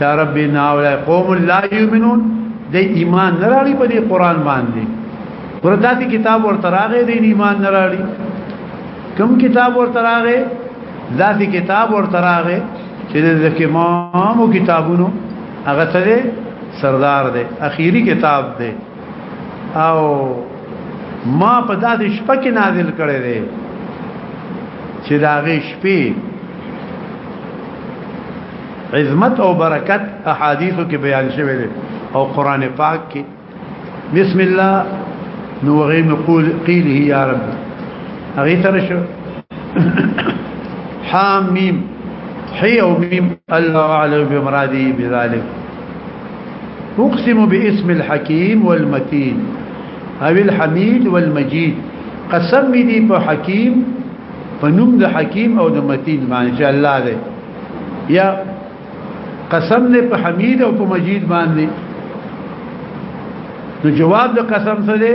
یا رب ان هؤلاء قوم لا یؤمنون د ایمان نه راړي په دې قران باندې ورته دې کتاب ورته راغې دې ایمان نه راړي کوم کتاب ورته راغې ذاتي کتاب ورته راغې چې د زکمامو کتابونو هغه ته سردار دی اخیری کتاب دی او ما په داسې شپه کې نازل کړي دي چې دا غي شپې عظمت او برکت احادیثو کې بیان شوی دی او قران پاک کې بسم الله نو غي نقول قيله يا رب هغه تر شو حامیم حی او میم الله اعلم بمرادی بذلک اقسم باسم الحكيم والمتين او الحميد والمجيد قسم می دی په حکیم په نوم د حکیم او د متین باندې چې الله دی یا قسم نه په حمید او په مجید باندې نو جواب د قسم څه دی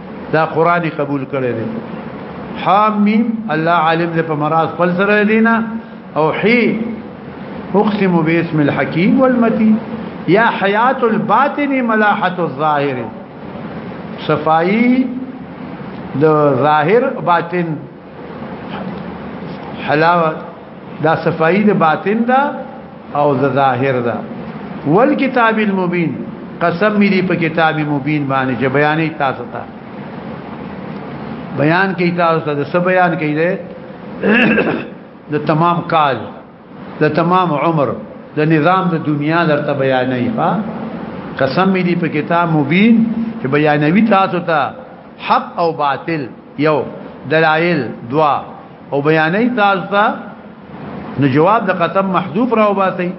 دا قران قبول کړی دی حامیم الله عالم له پمراز خپل سره دینا او حی اقسم باسم الحکیم والمتین یا حیات الباطن ملاحت الظاهر صفائی د ظاهر باطن حلاوه دا صفائی د باطن دا او د ظاهر دا والکتاب المبین قسم می دی په کتاب مبین باندې چې بیانې تاسو ته بیان کوي تاسو ته د سب بیان کوي د تمام کال د تمام عمر د نظام د دنیا درته بیانې ها قسم می دی په کتاب مبین چې بیانوي تاسو ته حق او باطل یو دلائل دوا او بیانې تاسو ته نو جواب د قسم محذوف راو باسي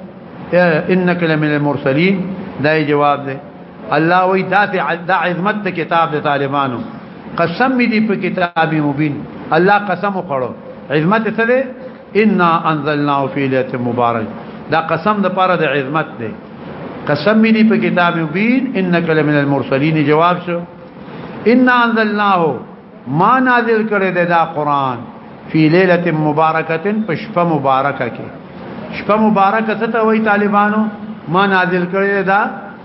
انك لمن المرسلين دا جواب دی الله وی دا د عظمت ته کتاب د طالبانو قسم می دی په کتاب مبین الله قسم وکړو عظمت څه دی ان انزلناه فی لیت مبارک دا قسم د پاره د عظمت دی قسم می دی په کتاب مبین انک لمن المرسلین جواب شو ان انزلناه ما نازل کړی دی دا قران فی لیلۃ مبارکۃ پشپ مبارکه کې شپه مبارکه څه ته وای طالبانو ما نازل کړی دا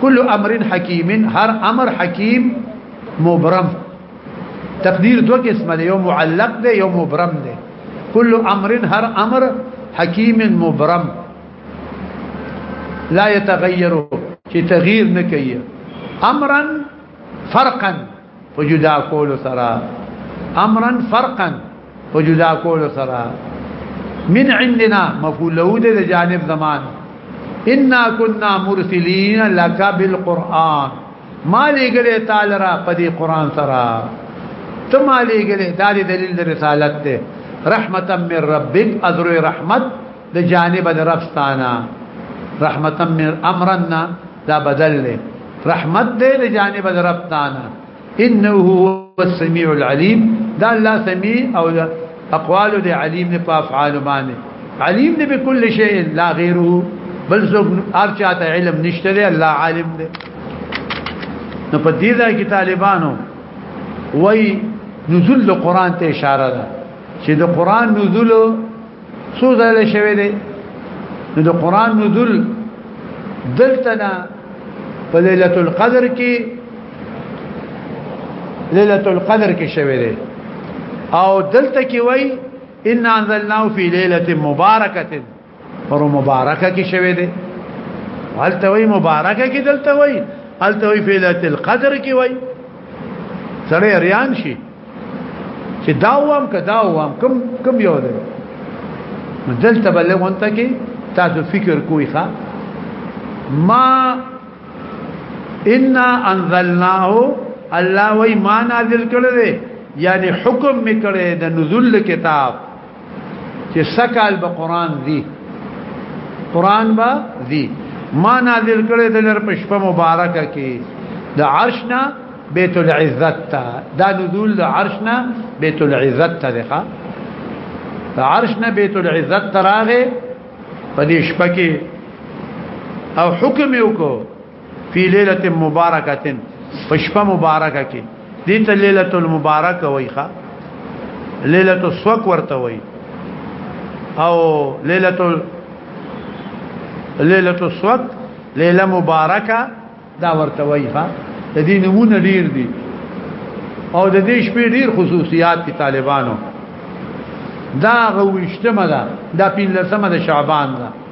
کل امر حکیم هر امر حکیم مبرم تقدیر دو قسمه دی یو معلق دی یو مبرم دی کل امر هر امر حکیم مبرم لا يتغير چې تغییر نه کوي امرا فرقا په جدا کولو سره امرا فرقا په جدا کولو سره من عندنا مفعول له د جانب زمان ان كنا مرسلين لك بالقران ما لګلې تعالی را په دې قران سره ته ما لګلې دا دلیل د رسالت ته رحمتا من ربک ازر رحمت د جانب د رب ستانه رحمتا من امرنا دا بدل له رحمت دې د جانب د رب ستانه انه هو السميع العليم دا الله سميع او اقوال دې عليم نه په افعال باندې عليم دې بكل شيء لا غيره بل زو ارچاته علم نشته دې الله عالم دې نو په دې ځای کې طالبانو وای نزول قرآن ته اشاره ده چې د قرآن نزول څو ځل شوی دی نو د قران نزول دلتنا په ليله القدر کې ليله القدر کې شوی دی او دلته کې وای ان انزلناه فی ليله مبارکه پر مبارکه کې شوی دی هلته وای مبارکه کې دلته وای هلته وای فی ليله القدر کې وای سره ریان شي چې دا وام که دا وام کم کم یو دی نو دلته بلې غونته کې تاسو فکر کوی ښا ما ان انزلناه الله وای ما نازل کړی یعنی حکم میکړی د نزول کتاب چې سکال به قران دی قران به دی ما نازل کړی د لر پښپه مبارکه کې د عرشنا بیت العزت تا دا نزول د عرشنا بیت العزت تا دغه د عرشنا بیت العزت تراغه په دې شپه کې او حکم یو کو فی لیلۃ مبارکۃ پشپ مبارکه کې دې ته لیلۃ المبارک وایخه لیلۃ السوق ورته وای او لیلۃ لیلۃ السوق لیله مبارکه دا ورته وایخه د دې نمونه ډیر دي او د دې شپې ډیر خصوصیات دي طالبانو دا غوښتمه ده دا 15 د شعبان ده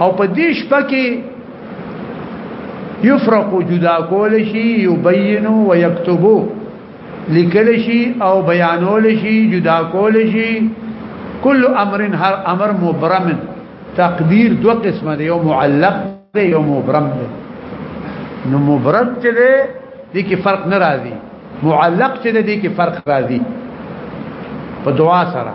او په دې شپه کې یفرق جدا کول شي یبین و یكتبو لیکل شي او بیانول شي جدا کول شي کل امر هر امر مبرم تقدیر دو قسمه دی یو معلق دی یو مبرم دی نو مبرم چې دی دې کې فرق نه راځي معلق چې دی دې کې فرق راځي په دعا سره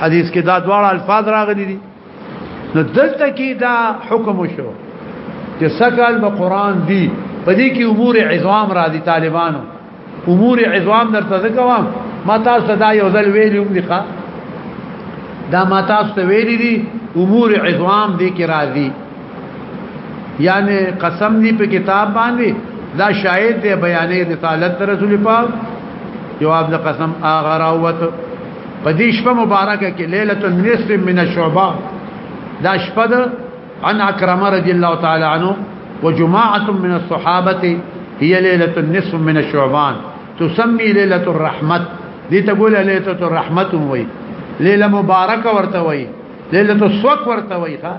حدیث کې دا دواړه الفاظ راغلي دي نو دلته کې دا حکم شو چې سکل به قران دی په دې کې امور عظام را دي طالبانو امور عظام درته ځکوام ما تاسو دا یو ځل ویلو دي ښا دا ما تاسو ویلي دي امور عظام دې کې راځي یعنی قسم دی په کتاب باندې دا شاهد دی بیانې رسالت رسول پاک جواب د قسم اغه راوت په دې شپه مبارکه کې ليله النصف من الشعبه دا شپه د عن اکرم رضی الله تعالی عنه وجماعه من الصحابه هي ليله النصف من الشعبان تسمي ليله الرحمت دي تقول ليله الرحمت وي ليله مبارکه ورته وي ليله الصوت ورته وي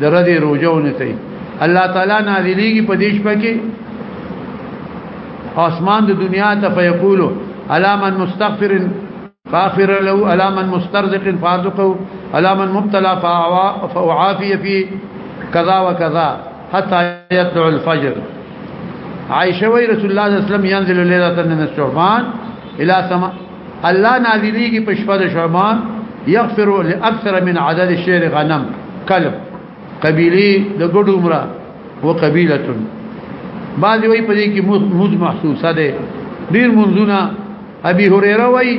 درته روزو نه کوي الله تعالی نازلېږي په دیش پکې اسمان د دنیا ته فیقولو الا من مستغفر فاغفر له الا من مسترزق فارزقه الا من مبتلى فاعافي في كذا وكذا حتى يطلع الفجر عائشه وی رسول الله صلی الله علیه وسلم ينزل ليله من الشعبان الى سما الله نازلېږي په شپه د شرمان يغفر لاكثر من عدد الشعر غنم کلب قبيله د ګډو عمره وقبيله بعض وی په دې کې موز محسوسه ده ډیر منځونه ابي هريره وی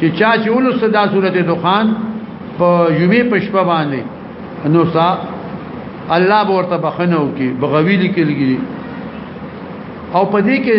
چې چا چې ولس دا سورته دخان په جمعې په شپه باندې نو سا الله ورته بخنه وکي بغوي لیکلږي او په دې کې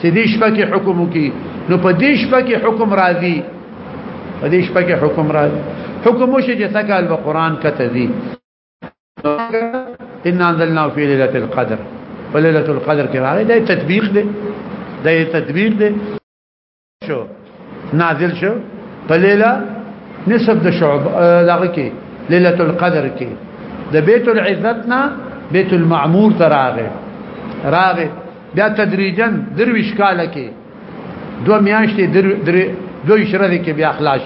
چې دې شپه کې حکم وکي نو په دې شپه کې حکم راځي په دې شپه کې حکم راځي حکم وشي چې سکال به قران کته دي ان انزلنا في ليله القدر وليله القدر کې راغلي دا تطبیق دی دا تطبیق دی شو نازل شو په لیله نسب د شعب دغه کې ليله القدر کې د بیت العزت نه بیت المعمور تراغه راغه بیا تدریجا درویش کاله کې دو میاشتې درویش راځي کې بیا خلاص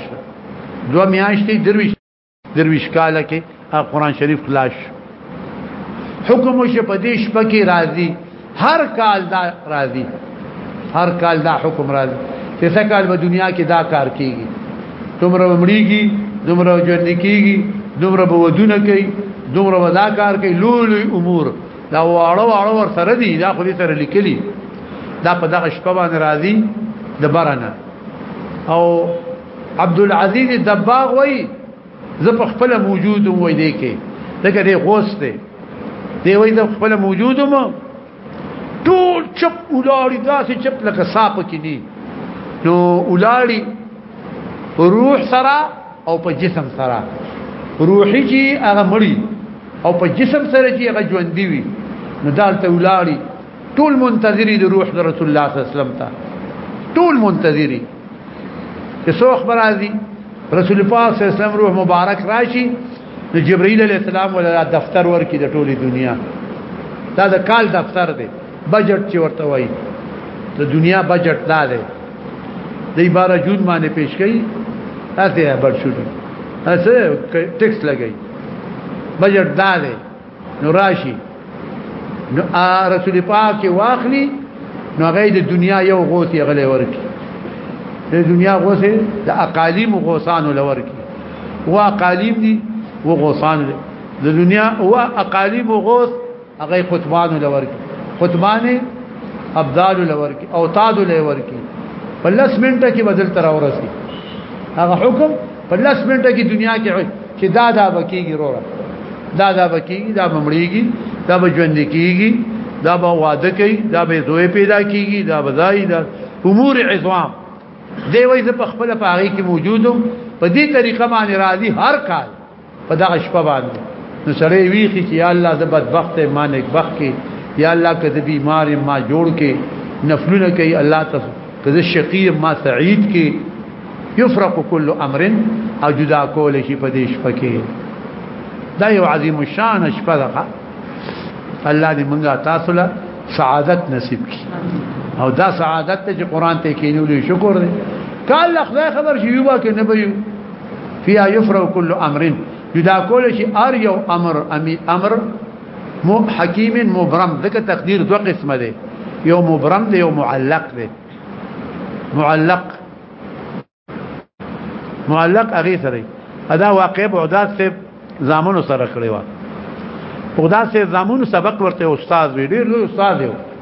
دو میاشتې درویش درویش کال کې قرآن شریف خلاص حکم وشي په دې شپه کې راځي هر کال دا راځي هر کال دا حکم راځي چې څه کال په دنیا کې دا کار کیږي دومره مړیږي دومره ژوند کیږي دومره بودونه کوي دومره ودا کار کوي لولي امور دا واړه واړه ور سره دي دا خو دې سره لیکلي دا په دغه شپه باندې راځي د برنه او عبد العزيز دباغ وای زه په خپل موجود وای دی کې دغه دی غوس دی دی وای زه خپل موجود ما ټول چپ ولاري داسې چپ لکه ساپ کې ني نو ولاري روح سره او په جسم سره روحي چې هغه مړی او په جسم سره چې هغه ژوند دی نو دالته ولاري ټول منتظری د روح د رسول الله صلی الله علیه وسلم ته ټول منتظری چې څو خبر راځي رسول پاک صلی الله علیه وسلم روح مبارک راشي نو جبرئیل علیہ السلام ولا دفتر ورکی د ټوله دنیا دا د کال دفتر دی بجټ چې ورته وایي د دنیا بجټ دا دی د 12 جون باندې پیش کړي اته بر شو اته ټیکس لګي بجټ دا دی نو راشي نو رسول پاک واخلي نو هغه د دنیا یو غوث یې غلې ورکی د دنیا غوث د اقالیم غوثان لورکی و اقالیم دي و غوثان د دنیا و اقالیم غوث هغه قطبان لورکی قطبان ابدال لورکی او تاد لورکی په لس منټه کې بدل تر اورسي هغه حکم په لس منټه کې دنیا کې چې دا دا بکیږي وروره دا دا بکیږي دا ممړیږي دا بجوند کیږي دا به واده کوي دا به زوی پیدا کیږي دا بزای دا امور عظام دی وای زه په خپل پاغي کې موجودم په دې طریقه باندې راضي هر کال په دغه شپه باندې نو سره ویخي چې یا الله زه بدبخت ما نیک بخت کې یا الله که د بیمار ما جوړ کې نفلونه کوي الله ته که زه شقی ما سعید کې یفرق کل امر او جدا کول شي په دې شپه کې دا یو عظیم الشان شپه ده الله دې مونږه تاسو له سعادت نصیب کړي او دا سعادت چې قران ته کینولې شکر دې کله خدای خبر شي یو با کې نه به فيها يفرغ كل امر جدا کول شي ار یو امر امي امر مو حکیم مبرم دغه تقدیر دوه قسمه دي یو مبرم دی یو معلق دی معلق معلق هغه سره ادا واقع بعدات سے زامن سره کړی و خدا سے زامن سبق ورته استاد وی ډیر لوی استاد یو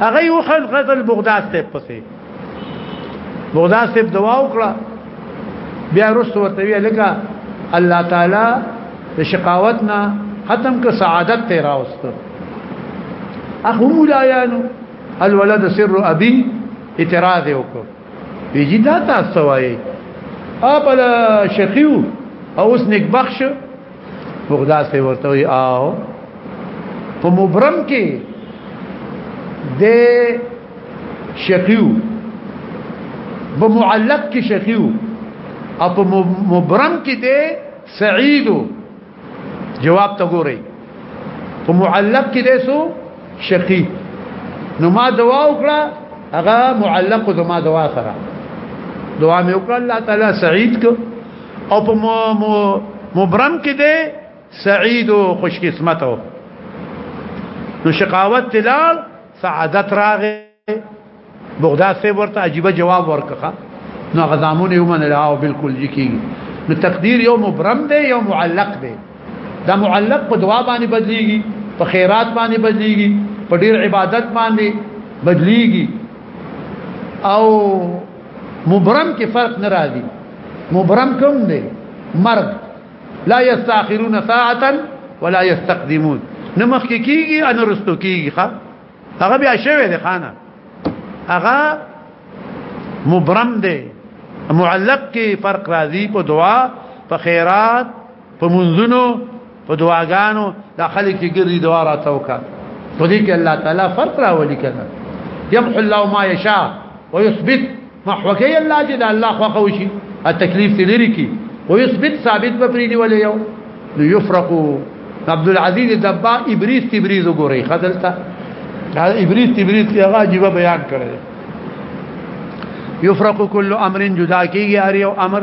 هغه یو خل غزل بغداد ته پسې بغداد ته دعا وکړه بیا رسو ورته وی لکه الله تعالی د شقاوت نه ختم ک سعادت ته راوست اخو مولایانو الولد سر ابي اعتراض وکړ ویجی دا تاسو وایي اپل شخیو او اوس نیک بخش بغداد سے ورته وی آو په مبرم کې د شقیو په معلق کې شقیو او په مبرم کې د سعید جواب ته ګورئ په معلق کې د سو شقی نو ما دوا وکړه هغه معلق زما دوا سره دوا مې وکړه الله تعالی سعید کو او په مبرم کې دی سعید او خوش قسمت او نو شقاوت تلال سعادت راغه بغداد سے ورته عجیب جواب ورکخه نو غزامون یو من راو بالکل جکی نو تقدیر یو مبرم دی یو معلق دی دا معلق په دعا باندې بدلیږي په خیرات باندې بدلیږي په ډیر عبادت باندې بدلیږي او مبرم کې فرق نه راځي مبرم کوم دی مرګ لا یستاخرون ساعتا ولا یستقدمون نه مخ کې کیږي ان رستو کیږي ښا هغه بیا شوی دی خانه هغه مبرم دی معلق کې فرق راځي په دعا په خیرات په منځونو په دعاګانو دا خلک ګرځي دعا راته وکړه په دې کې الله تعالی فرق راولي کنه يمحو الله ما يشاء ويثبت محوكي الله جل الله خوخه وشي التكليف لري کی ويثبت ثابت په پریدي ولې یو ليفرق عبد العزيز الدبا ابريس تبريز وګوري خدلته ابريس تبريز کې هغه جيبه بیان کړل يفرق كل امر جدا کیږي هر یو امر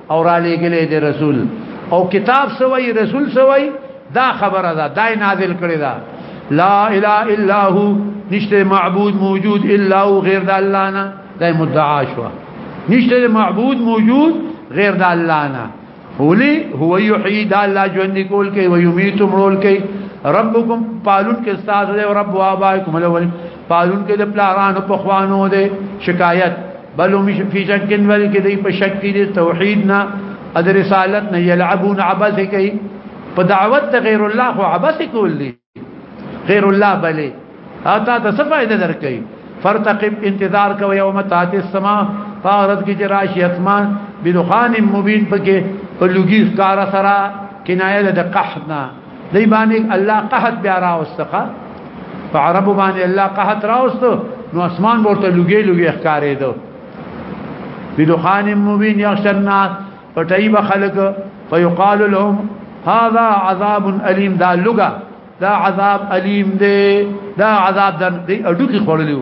او را لګلې دې رسول او کتاب سوي رسول سوي دا خبره ده دای نازل کړی دا لا اله الا هو نشته معبود موجود الا هو غیر د الله نه دا مدعا شو نشته معبود موجود غیر د الله نه ولي هو يحيي د الله ژوند کول کوي او يميت مرول کوي ربكم پالون کې استاد او رب ابائكم الاول پالون کې د پلارانو په خوانو دي شکایت بل هم فی شک ول کې دی په شک کې دی توحید نه ادر رسالت نه یلعبون عبث کوي په دعوت غیر الله خو عبث کول دي غیر الله بلې اتا ته څه فائدہ درکې فرتقب انتظار کو یوم تات السما فارد کی جراشی اسمان بدخان مبین پکې په لوګي ښکارا سره کنایه د قحط نه دی باندې الله قحط بیا راوستخه په عربو باندې الله قحط راوست نو اسمان ورته لګي لګي ښکارې دو بدخان مبين يغشى الناس فتيب خلق فيقال لهم هذا عذاب اليم دا لغه دا عذاب اليم دی دا عذاب دی اډو کې خړلیو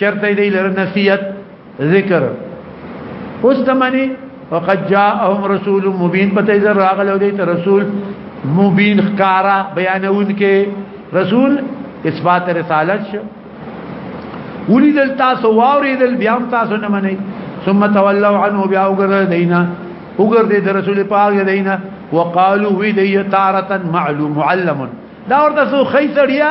چرته دی لر نصیحت ذکر اوس تمنی وقد جاءهم رسول مبین پته زر راغلو دی ته رسول مبین خکارا بیانون کې رسول اثبات رسالت شو ولی دل تاسو واوري دل بیا تاسو نه منئ ثم تولوا عنه بیا وګرځ دینا وګرځ د رسول پاک دینا وقالو وی دی تارتن معلوم معلم دا ورته سو خیسړیا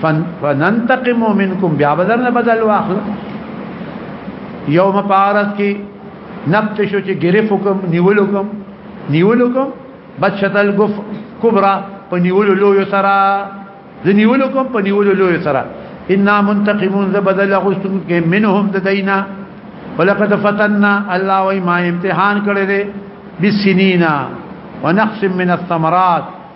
فننتقم منکم بیا بدل نه بدل واخل یوم پارس کی نبتشو چې گرفو کوم نیولو کوم نیولو کوم بچتل گف کبرا په نیولو لوی سره د نیولو کوم په نیولو لوی سره ان منتقمون ذ بدل غستم کې منهم د دینا ولقد فتنا الله وای ما امتحان کړی دی بسنینا ونقص من الثمرات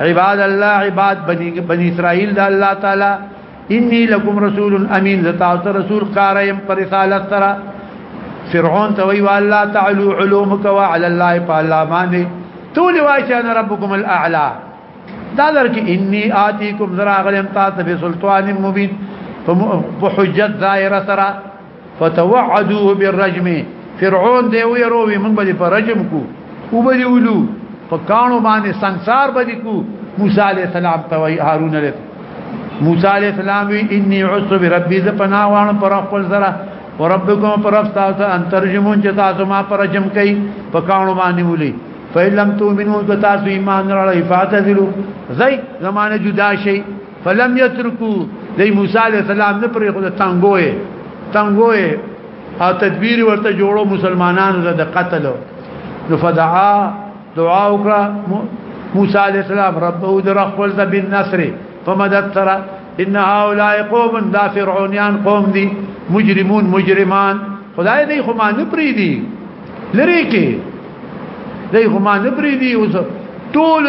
عباد الله عباد بني بني اسرائيل د الله تعالی اني لكم رسول امين زتا رسول قارم پر رسالت ترا فرعون ته وی والله تعلو علومك وعلى الله فالله باندې تول وای چې انا ربكم الاعلى دا درک اني اتيكم ذرا غلم تاسو به سلطان مبين په حجت ظاهره سره فتوعدوه بالرجم فرعون دی وی روي موږ به په رجم کو او به ولو په کانو باندې ਸੰسار به کو موسی عليه السلام ته وی هارون عليه موسی عليه السلام وی اني عصت بربي ز پناه وان پر خپل سره وربكم پر تاسو ان ترجمون چې تاسو ما پر رجم کوي په کانو باندې ولي فإن لم تؤمنوا فتاسو ایمان را لای فاتذلوا زي زمانه جدا شي فلم یترکو دی موسی علی السلام نه پرې خود تنګوي تنګوي او تدبیر ورته جوړو مسلمانانو د قتل نو فدعا دعا وکړه موسی علی السلام ربه در خپل ته بالنصر فمدد تر ان هؤلاء قوم دا فرعونیان قوم دي مجرمون مجرمان خدای دې خو ما نه پری دي لری کې دې خو ما نه پری دي اوس ټول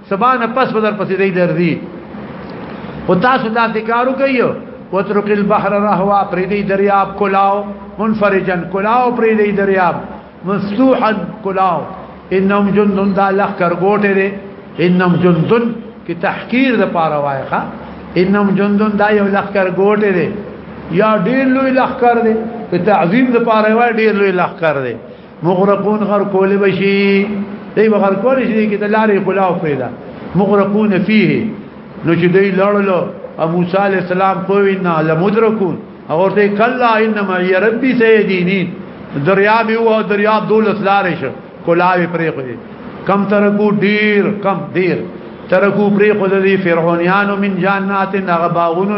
سبا نه پس بدر پسې دی درځي او تاسو دا ذکرو کوي وترک البحر رهوا پرې دی دریاب کلاو منفرجن کلاو پرې دی دریاب مفتوحا کلاو انهم جندن دا لخ کرګوټه دي انهم جندن کی تحقیر د پاره وایخه انهم جندن دا یو لخ کرګوټه دي یا ډیر لوی لخ کر دي په تعظیم د پاره وای ډیر لوی لخ کر دي مغرقون غر کول بشي دی غر کول شي کې د لارې خلاف پیدا مغرقون فيه نو چې دی لړلو موسی عليه السلام کوی نه لمدرکون او ته کلا انما ي ربي سيدينين دریاب یو دریاب دولت لارې شو کولاوي پرې خو کم ترکو ډیر کم ډیر ترکو پرې خو د فرعونانو من جنات هغه باغونو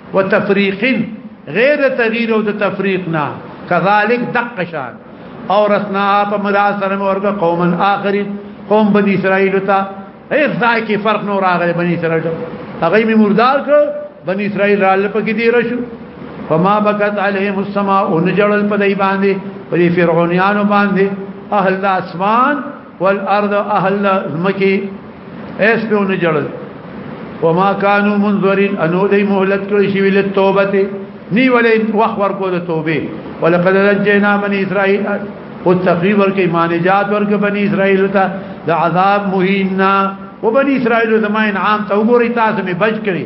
وتفريق غير تغيير او تفريق نه كذلك دقشان او رسنا په مراد سره ورغه قوم اخرين قوم بني اسرائيل ته هیڅ ځای کې فرق نور راغلی بني اسرائيل هغه می مردار کړ بني اسرائيل را لپه کې دی رشو فما بكت عليهم السماء ونجل البدي باندې په فرعونانو باندې اهل اسمان والارض اهل زمکی ایس په نه جړل وما كانوا منذرين انو دې مهلت کړی شي ویل توبه نی ولې وخت ورکو د توبه ولقد نجينا من اسرائيل او تقريب ورکې مانجات ورکې بني اسرائيل ته د عذاب مهینا وبني اسرائيل زماین عام ته وګوري تاسو می بچ کړی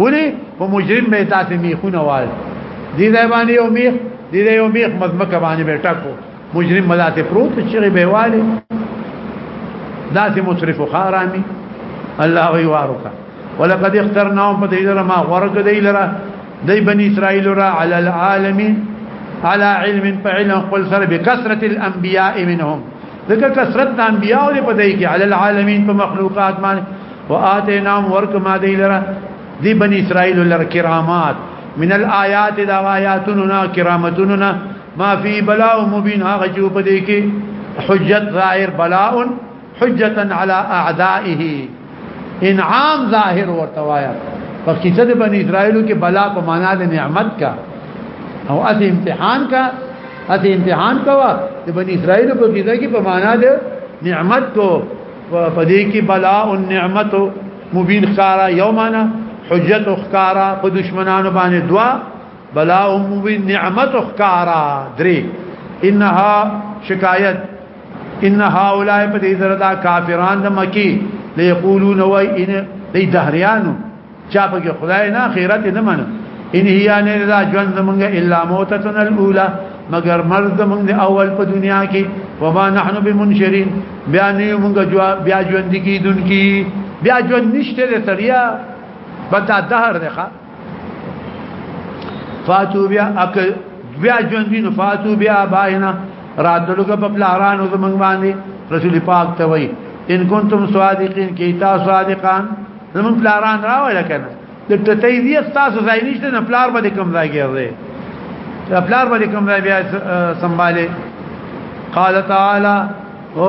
ولی په مجرم به تاسو میخونه وای دې ځای باندې یو میخ دې ځای یو میخ مزمکه باندې به ټاکو مجرم ملاته پروت چې به والي داسې مصرف خارامي الله وی وارکا ولقد اخترناهم په دې لره ما ورګ دې لره دې بني اسرائيل را على العالمين على علم فعلا قل سر بكثرة الأنبياء منهم دغه کثرت د انبیاء له په دای کې علی العالمین په مخلوقات باندې واتینام ورک ما دی لره دی بنی اسرائیل لره کرامات من الآیات دا آیاتنا کرامتنا ما فی بلاء مبین هغه چې په دې کې حجت ظاهر بلاء حجتا علی اعدائه انعام ظاهر ورته وایا په قصه د بنی اسرائیل کې بلا په معنا د نعمت کا او اته امتحان کا اته امتحان کا د بنی اسرائیل په قصه کې په معنا د نعمت کو په دې کې بلا او نعمت مبین خارا یومانا حجت خارا په دشمنانو باندې دوا بلا او مبین نعمت خارا درې انها شکایت ان هؤلاء په دې سره دا کافران د مکی ليقولون وای ان دې دهریانو چا په خدای نه خیرت نه منه ان هي نه دا ژوند موږ الا موتتن الاولى مگر مرد موږ اول په دنیا کې وما نحن بمنشرين بیا نه موږ جواب بیا ژوند کیدونکي بیا ژوند نشته تریا بدا دهر ده فاتو بیا اک بیا جون دین فاتو بیا باینا راتلو په پلارانو زمنګ باندې رسول پاک ته وای ان کنتم صادقین کی تا صادقان زمنګ پلاران راوړل کنه د ټټې دی تاسو ځای نشته نه پلار باندې کم ځای ګرځي پلار باندې کم ځای بیا سنباله قال تعالی او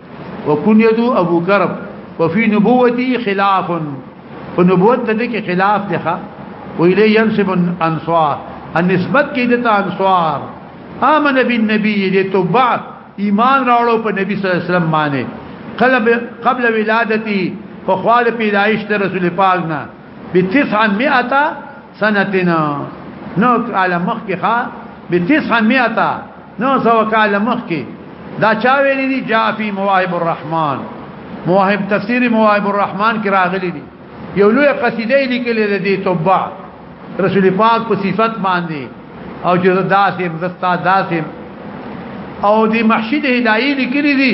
وكنيته ابو كرب وفي نبوته خلاف فنبوت ته خلاف ده وإليه ينسب الانصار النسبت کې د انصار امن بالنبي دې تبع ایمان راوړو په نبی صلی الله علیه وسلم باندې قلب قبل ولادتي فخوال پیدائش رسول پاک نه ب 900 سنتنا نو على مخکې ښا به 900 نو سو کال مخکې دا چا ویلي دي جاء فی مواهب الرحمن مواهب تفسیر مواهب الرحمن کې راغلي دي یو لوی قصیده لیکلې ده دي توبه رسول پاک په صفت باندې او چې داسې زستا داسې او دی محشد هدايه لیکلي دي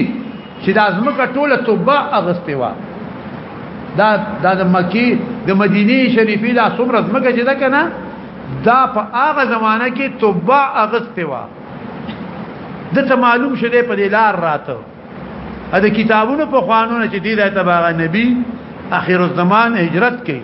چې د ازمکه ټوله توبه اغستې و دا د مکی د مدینه شریفې د څومره ازمکه چې ده کنه دا په هغه زمانہ کې توبه اغستې و د ته معلوم شله په لار راته د کتابونو په خوانونه چې دی د تباغه نبی اخر الزمان هجرت کوي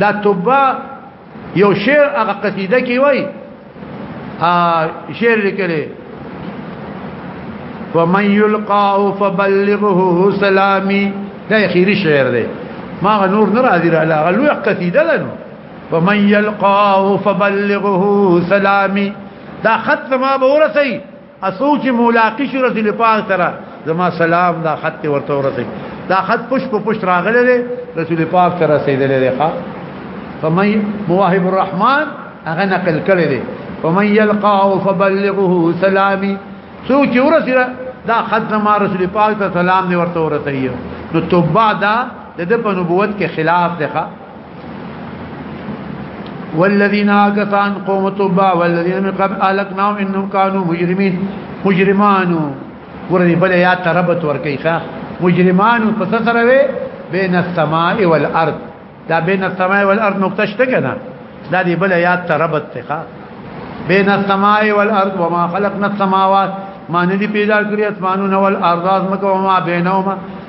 دا توبه یو شعر هغه قصیده کې وای ا شعر لیکلی ومن يلقاه فبلغه سلامي دا اخیری شعر دی ما نور نه راځي را لاغه لوی قصیده ده نو ومن يلقاه فبلغه سلامي دا خط ما به ورسي اسوک چې ملاقات شو رسول پاک سره زما سلام دا خط ورته ورسې دا خط پښ په پښ راغله دي رسول پاک سره سیدلې ده ښا فمن مواهب الرحمن هغه نقل کړي دي فمن يلقاه فبلغه سلامي سوچ ورسې دا خط زما رسول پاک ته سلام دی ورته ورسې نو توبه دا د په نبوت کې خلاف ده والذین آکسان قوم تبا والذین من قبل آلکناهم انهم کانو مجرمین مجرمانو ورنی بل یا تربت ورکی خواه مجرمانو پس سره وی بین السماء والارض دا بین السماء والارض نقطه شته کنه دا دی بل یا تربت تخا بین السماء والارض وما خلقنا السماوات ما ندی پیدا کړی اسمانونه والارض ما بینهما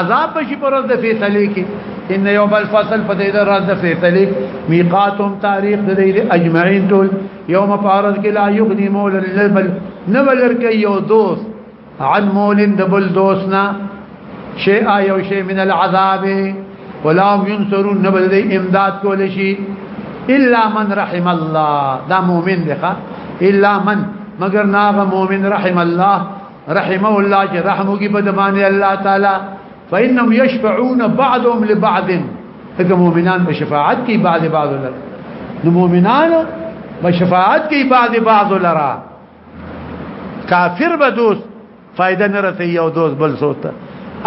عذاب بشي پر ورځ د فیصله کې ان یوم الفصل په دې ورځ د فیصله میقاتهم تاریخ د دې اجمعین ټول یوم فارض کې لا یغنی مولا للبل نبلر کې یو دوست عن مولن دبل دوستنا شیء یو شیء من العذاب ولا ينصرون نبل دې امداد کول شي الا من رحم الله دا مؤمن دی الا من مگر ناغه مؤمن رحم الله رحمه الله چې رحم وکي په دمانه الله تعالی فإنهم يشفعون بعضهم لبعض هغه مؤمنان په شفاعت کې بعض بعض لره نو مؤمنان په شفاعت کې بعض بعض لره کافر به دوست فائدہ نه رسي یو دوست بل سوته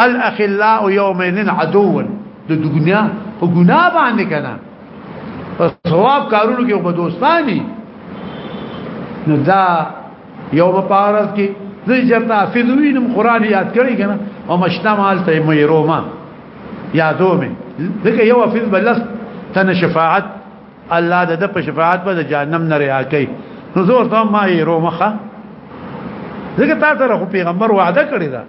الاخلاء يومين عدو د دنیا په ګناه باندې کنه په ثواب کارونو کې په دوستانی نو دا یو په پارس کې زه چرته حافظ وینم قران یاد کړی کنه او مشتمل ته مې روما یادو مې ځکه یو حافظ بلس تن شفاعت الله د په شفاعت په جهنم نه ریا کوي نو زه ورته ما یې رومخه ځکه تاسو سره پیغمبر وعده کړی دا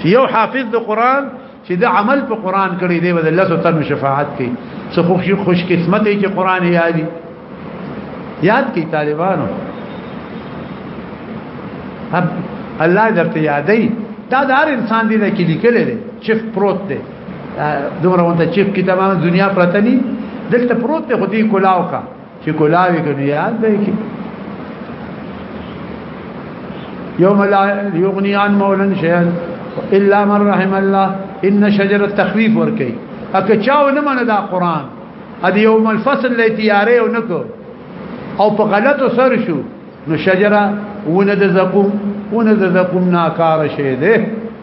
چې یو حافظ د قران چې د عمل په قران کړي دی ول الله تعالی شفاعت کوي څو خوش خوش قسمت چې قران یادي یاد کی طالبانو اب الله درته یادې دا د هر انسان دی کې لیکل دي چې پروت دی دومره وانت چې کتابه دنیا پرته ني دلته پروت دی خو دې کلاو کا چې کولاوي کنه یاد به کی یوم لا یغنی عن مولا شیئا الا من رحم الله ان شجر التخفيف ورکی اکه چاو نه منه دا قران ادي یوم الفصل لتیاره او نکو او په غلطو سر شو نو شجره ونه د زقوم ونه د زقوم ناکار شه ده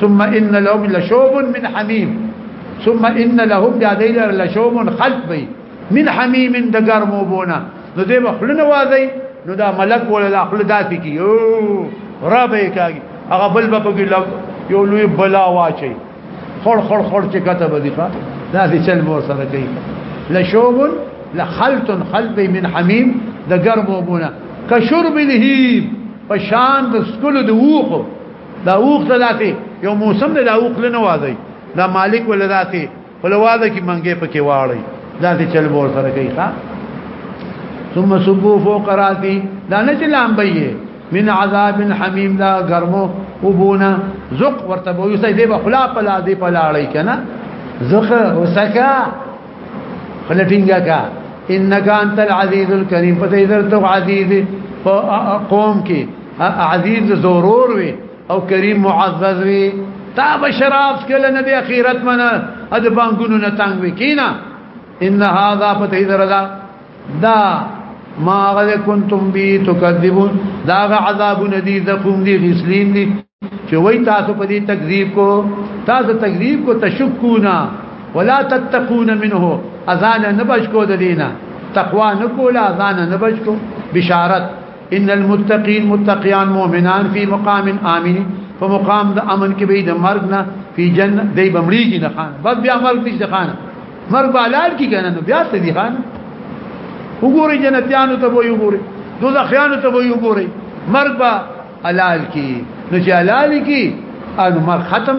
ثم ان لهم لشوب من حميم ثم ان لهم ياديل لشوب خلق بي من حميم د ګرمو بونه نو دې بخلنه وازي نو دا ملک ولا دا خپل داسې کی او را به کاږي هغه بل به پکې لګ یو لوی بلا واچي خړ خړ خړ چې کته به دي ښا دا دې چل مور سره کوي لشوب لخلط خلط من حميم د ګرمو بونه کشرب الهيم پشان د سکلو د ووخو دا اوخ لاته یو موسم نه دا اوخ لنه وازي دا مالک ولا ذاتي ولا واده کی منګه پکې واړی ذاتي چل بور سره کوي ښا ثم سبو فوق راتی دا نه چې لامبې من عذاب حمیم دا ګرمو وبونه زق ورته بو یوسف به خلا پلا دی پلا لړی کنه زق وسکا خلټینګه کا انك انت العزيز الكريم پته درته عزيز قوم کې عزیز ضرور وي او کریم معزز وي تا بشراف کله نبی اخیرت منه اد بانګونو نه تنگ وکینا ان هذا پته دردا دا ما غد کنتم بی تکذبون دا عذاب ندی زقوم دی غسلین دی چې وای تاسو په دې تکذیب کو تاسو تکذیب کو تشکونا ولا تتقون منه اذان نه بچ کو د دینه تقوا نه کولا اذان نه بچ کو بشارت ان المتقين متقيان مؤمنان في مقام امن فمقام د امن کې به د مرګ نه په جنت دی بمړي کې نه خان بس بیا مرګ نشته خان مرګ بالال کې کنه نو بیا څه دي خان وګوري جنتیانو ته وایو وګوري دوزخیانو ته وایو وګوري مرګ با حلال کې نو چې حلال کې ان مرګ ختم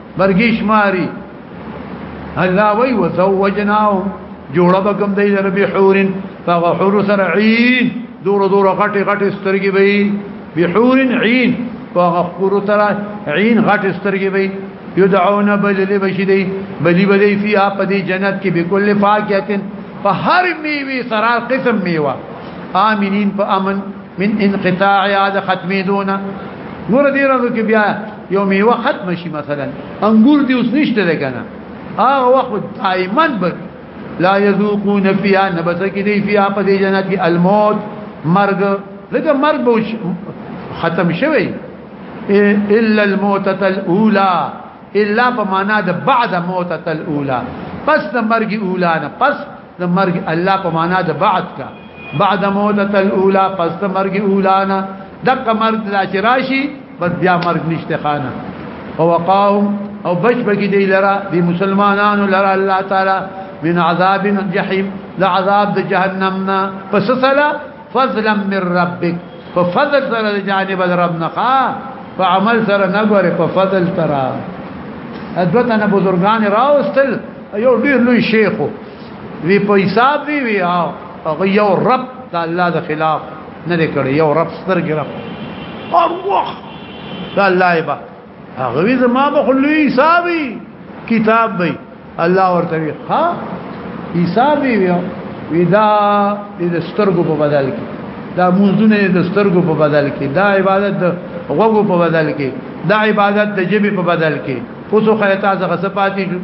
برګیش ماری الله وی وزوجناهم جوړه بکم دی در به حورن فغ حور سر عین دور دور غټي غټي سترګي وي بحورن عین فغ حور سر عین غټي سترګي وي يدعون بلل بشدي بلی بلی فی اپ دی جنت کې بكل فاکهه په هر میوه سره قسم میوه امنین په امن من انقطاع یاد ختمې دونه ګور دې راځو کې بیا یو میوه ختم شي مثلا انګور دی اوس نشته ده کنه هغه وخت دائما بر لا یذوقون فیها نبس کی دی فیها په دې جنت کې الموت مرګ لکه مرګ به ختم شوی الا الموتة الاولى الا په معنا د بعد موتة الاولى پس د مرګ اولانا پس د مرګ الله په معنا د بعد کا بعد موتت الاولى پس د مرګ اولانا دغه مرګ لا چې راشي بس بیا مرګ نشته خانه او وقاهم او بشبګي دی لرا دی مسلمانانو لرا الله تعالی من عذاب الجحیم لا عذاب د جهنم نا پس صلا فضلا من ربک ففضل سره جانب ربنا خا فعمل سره نګوره ففضل ترا ادوتنه بزرگان راوستل یو ډیر لوی شیخ وی په حساب وی وی هغه یو رب د الله د خلاف نه کړی یو رب سترګې رب هر وخت د الله عبا هغه وی زما به لوی حسابي کتاب وی الله ورته وی ها حسابي وی ودا د سترګو په بدل کې دا منځونه د سترګو په بدل کې دا عبادت د غوګو په بدل کې دا عبادت د جبه په بدل کې پوسو خیتا زغه سپاتې شو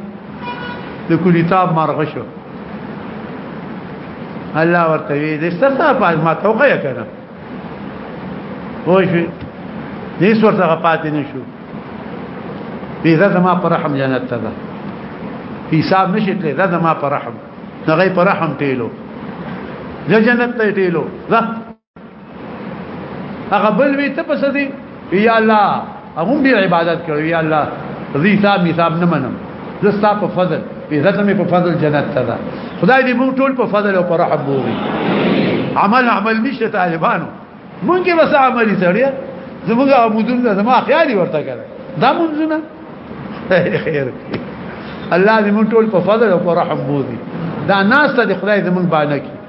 د کلیتاب مرغ شو الله ورته وی د ستاسو په ما توقع کړه وښوی دې څور څنګه پاتې نشو پیدا زما پر رحم جنت ته ده حساب نشته له زما پر رحم نغې پر رحم ټیلو جنت ته ټیلو هغه بل وی ته پس دی یا الله هغه به عبادت کړو یا الله ذی صاحب حساب نه منم زستا په فضل عزت مې په فضل جنت ته ده خدای دې موږ ټول په فضل او پر رحم ووري عمل عمل نشته طالبانو مونږ کې بس عملي سړیا زموږ عمودون ده ما خیالي ورته کړ دا مونږونه خیر الله دې موږ ټول په فضل او پر رحم ووري دا ناس ته خدای دې موږ باندې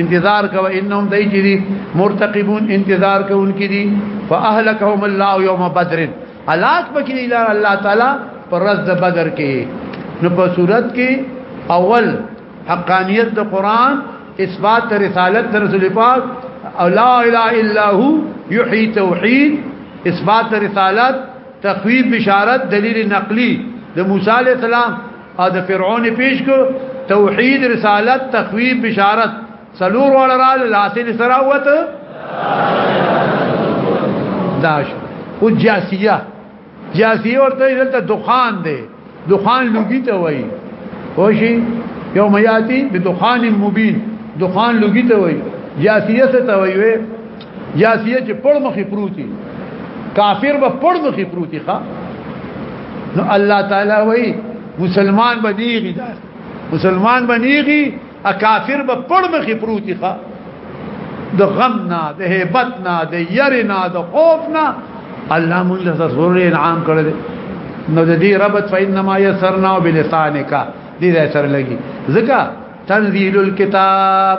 انتظار کوي انهم دای چې دي مرتقبون انتظار کوونکي دي فاهلكهم الله يوم بدر الاک بکې اله الله تعالی پر ورځ د بدر کې نو په صورت کې اول حقانيت د قران اثبات رسالت د رسول پاک او لا اله الا هو يحيي توحيد اثبات رسالت تخويب بشارت دلیل نقلی د موسی عليه السلام او د فرعون پیش کو توحید رسالت تخویب بشارت سلور وړ را لاسین سره وته داش او جاسیه جاسیه ورته دلته دخان دی دخان لوګی ته وای وشي یوم یاتی بدخان مبین دخان لوګی ته وای جاسیه ته وای یا سیه چې پړ مخې پروتي کافر به پړ مخې پروتي ښا نو الله تعالی وای مسلمان بنیږي دا مسلمان بنیږي ا کافر به پړ مخې پروتي ښا د غم نه د هیبت نه د ير نه د خوف نه الله مونږ له زور انعام کړل نو د دې ربط فینما یسرنا بلسانک دې سره لګي ځکه تنزيل الكتاب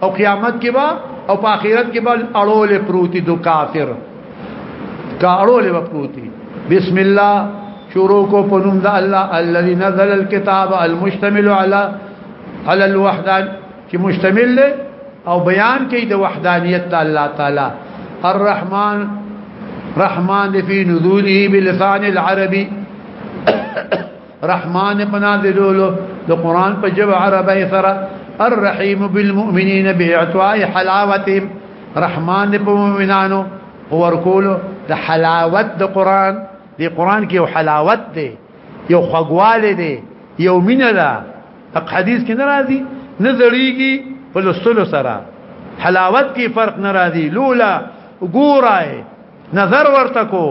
او قیامت کې با او په آخرت کې با اړول پروتي دو کافر کا اړول پروتي بسم الله شروع کو پنوم د الله الذي نزل الكتاب المشتمل على على الوحدان چې مشتمل او بیان کوي د وحدانیت د الله تعالی الرحمن رحمان فی نزوله بلسان العربی رحمان پنازلولو د قران په جبه عربی سره الرحیم بالمؤمنین باعطاء حلاوتهم رحمان په مؤمنانو ورکولو د حلاوت د قران دی قران کې یو حلاوت دی یو خوګواله دی یو مینه ده حق حدیث کې ناراضي نظریږي په لستلو سره حلاوت کې فرق ناراضي لولا ګورای نظر ورته کو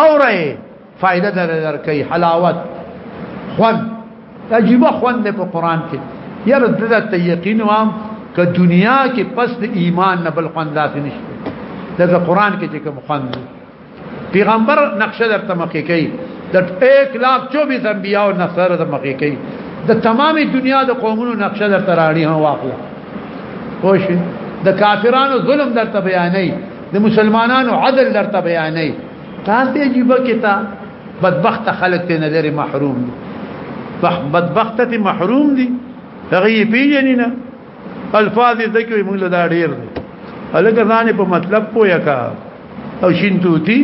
اوره فائدہ در درکې حلاوت خوان عجیب خوان د قرآن کې یره د دې یقین وام ک دنیا کې پس د ایمان نه بل خوان داسې نشته د قرآن کې چې کوم خوان پیغمبر نقشه در تمکه کوي د 1 لاکھ 24 انبیاء او نصر د مخې کوي د تمامې دنیا د قومونو نقشه در تراړي هوا واخله خوش د کافرانو ظلم در ته بیانې د مسلمانانو عدل درته بیانې تاسو عجیب کتا بدبخت خلک ته نه لري محروم دي بدبخت ته محروم دي هغه یې پیژنې نه الفاظ دې کوي موږ له دا ډیر دي الګ ځان په مطلب پویا کا او شینتوتی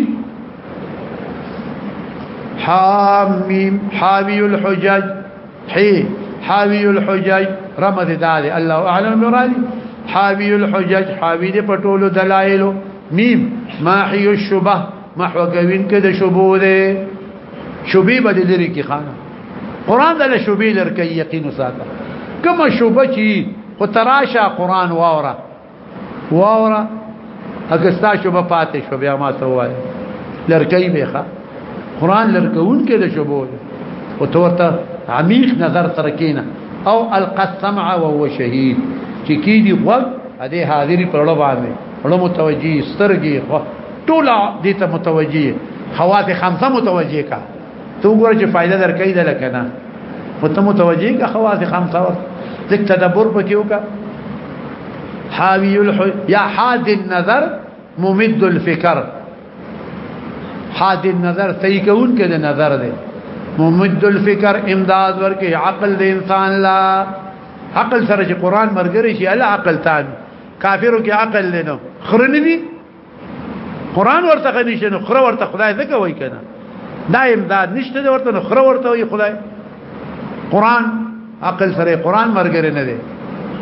حامیم حاوی الحجج حي حاوي الحجج رمز دال الله اعلم مراد حاوي الحجج حاوي دې پټولو دلایل ميم ماحي الشبه محو کوین کې د شبو دې شبي بدل لري کې خانه قران دله شبي لرکې یقین ساته کما شبه چی خو تراشه قران واوره واورا اګستا شو په پاتې شو بیا ما ته وای لرکې میخه قران لرکون کې د شبو او تورته عمیق نظر ترکینا او القى السمع وهو شهيد چې کې دی وغ دې حاضری پر لو باندې لو متوجي سترګي ټوله دې ته متوجي حواس خمسه متوجي کا تو ګور چې فائدہ درکې ده لکه نه خو ته متوجي کا خواص خام خبر ذک تدبر پکې وکا حاوی الح یا حاد النظر ممد الفکر حاد النظر صحیح کون کې د نظر دی ممد الفکر امداد ورکه عقل د انسان لا عقل سره چې قران مرګري شي ال عقل تان کافرو کې عقل لنو خرنوي قران ورته غني شنو خره ورته خدای ځکه وای کنه دا امداد نشته دی ورته خره ورته وای خدای قران عقل سره قران مرګره نه دی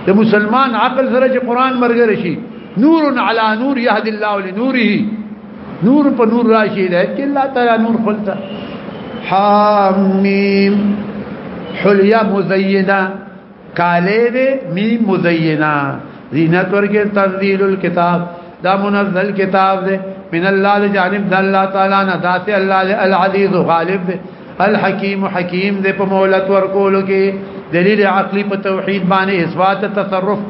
د مسلمان عقل سره چې قران مرګره شي نور علی نور يهد الله لنوره نور په نور راشي دی چې الله تعالی نور خلته حامیم حلیا مزینه کاله به می مزینا زینت ورګه تنزیل الكتاب دا منزل کتاب دے من الله لجانب د الله تعالی نه ذات الله العزیز غالب دے الحکیم حکیم دے په مولت ورکول کې دلیل عقلی په توحید باندې اثبات تصرف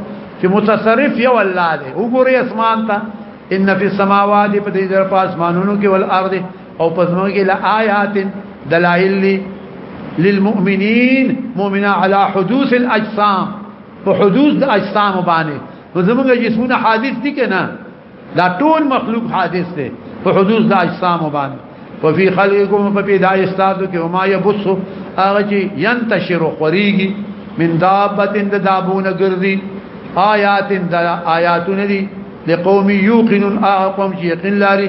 چې متصرف یو الله دے وګوري اسمان ته ان فی السماوات په دې در پاسمانونو کې ول ارض او پزموږ له آیات دلائل للمؤمنین مؤمنا علی حدوث الاجسام په حدوث د اجسام باندې زموږ جسمونه حادث دي کنه دا ټول مخلوق حادث دی په حدوث د اجسام باندې وفي خلقكم په پیدا استادو کې وما يبث هغه چې ينتشر خوريږي من دابه د دابون ګرځي آیات د آیاتونه دي لقوم یوقنون اقوم چې یقین لري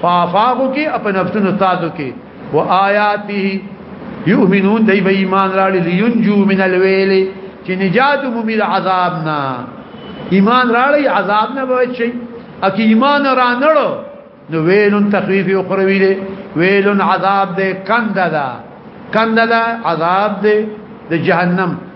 فافاقو کې اپ نفسونو تاسو کې و آیاته یؤمنون دی به ایمان راړي لینجو من الویل چې نجات مومي عذاب نه ایمان راړي عذاب نه بچي اکی ایمان را نړو نو ویلن تخفیف او قروی دی ویلن عذاب دی کنده دا کنده دا عذاب دی د جهنم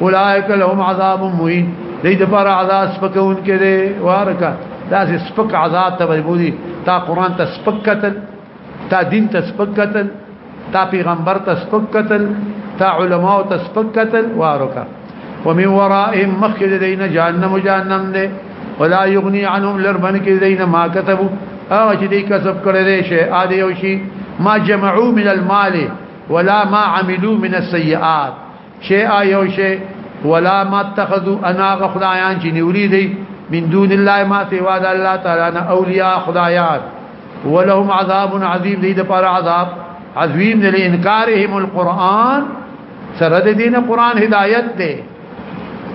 اولائک لهم عذاب مهین دې د پر عذاب سپکون کې دي ورکه دا سپک عذاب ته ویبودي تا قران ته سپک قتل تا دین ته سپک قتل تا پیغمبر ته سپک قتل تا علماء ته سپک قتل ورکه ومن ورائهم مخد دین جهنم جهنم دې ولا یغنی عنهم لربن کې دین ما كتبوا او چې دې کسب کړی دی شي ا دې یو شي ما جمعو من المال ولا ما عملو من السيئات شیء یو شی ولا ما اتخذوا انا غخدایان چې نیولی دی من دون الله ما سوا د الله تعالی نه اولیاء خدایات ولهم عذاب عظیم دی د پر عذاب عظیم د انکارهم القرآن سره د دین قرآن هدایت دی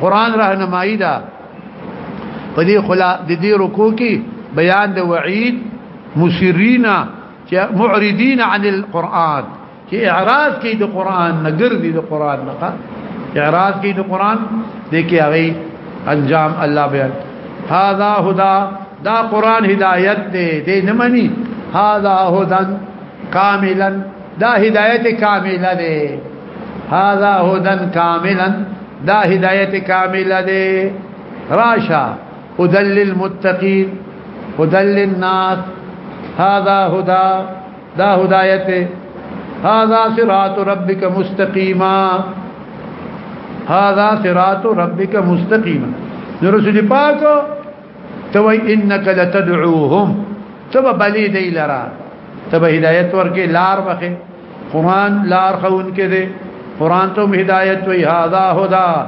قرآن راهنمایي ده په دې خلا د دې رکوع کې بیان د وعید مسرینا معرضین عن القرآن چې اعراض کوي د قران نه ګرځي د قران نه اعراض کوي د قران د کې هغه انجام الله بیان هاذا هدا دا قران هدایت دی دې نه مني هاذا هدن کاملا دا هدایت کامله دی هاذا هدن کاملا دا هدایت کامله دی راشا هدل للمتقين هدل للناس هذا هدى دا هدایت هذا صراط ربک مستقیما هذا صراط ربک مستقیما رسول پاک توي انك لتدعوهم تبا بلی دی لرا تبا هدایت ورکه لار بخه قران لار خون کې دی قران ته هدایت وی هاذا هدا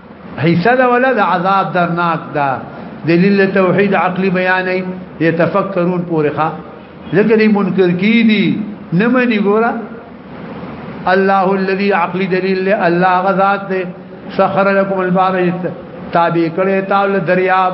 حصہ دا ولا دا عذاب درناک دا دلیل توحید عقلی بیانې یتفکرون پورخه لګنی منکر کی دي نه مني ګورا الله الذي عقلی دلیل الله غذات سخر لكم البحر تابع کړي تاول دریاب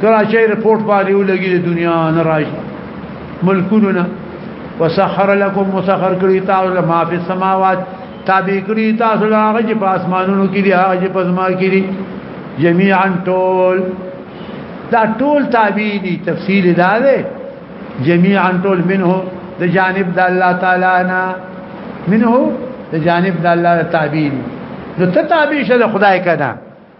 کراچۍ رپورټ باندې ولګي د دنیا نه راځي ملکونه وسخر لكم مسخر کړی تاسو له ما فی السماوات تابع کړی تاسو له هغه چې په اسمانونو کې دی هغه چې په زما کې دی جميعا ټول دا ټول تابع دي تفصیل دا دی جميعا ټول منه د جانب د الله تعالی نه منه د جانب د الله تعالی نو ته تابع شه د خدای کده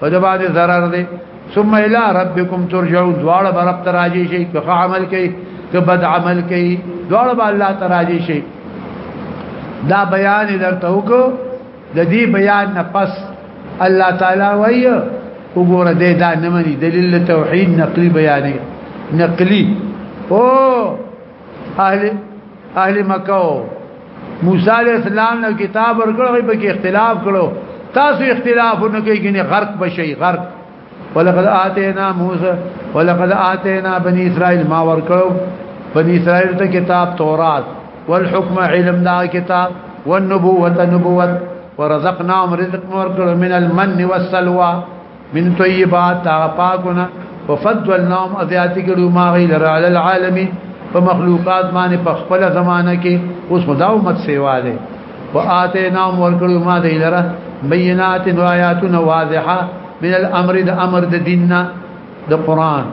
په دې باندې zarar دی ثم الى ربكم ترجعون دواړه برب تراجي شي که عمل کوي که بد عمل کوي دواړه به الله تراجي شي دا بیان درته وکړو د دې بیان نه پس الله تعالی وایي وګوره دې دا نه مني دلیل توحید نقلی بیانې نقلی او اهل اهل مکه موسی علی السلام نو کتاب ورکړو په کې اختلاف کړو تاسو اختلاف نه کوي ګنې غرق بشي غرق ولقد آتینا موسی ولقد آتینا بنی اسرائیل ما ورکړو بنی اسرائیل ته کتاب تورات والحکم علم دا کتاب والنبوة نبوت ورزقناهم رزق ورکړو من المن والسلوى من طیبات پاکونه وفضلناهم ازیات کړو ما غیر علی العالمین په مخلوقات باندې په خپل زمانہ کې اوس خدا امت سیوا ده واتیناهم ورکړو ما دی لره بینات و آیات واضحه من الامر د امر د دیننا د قران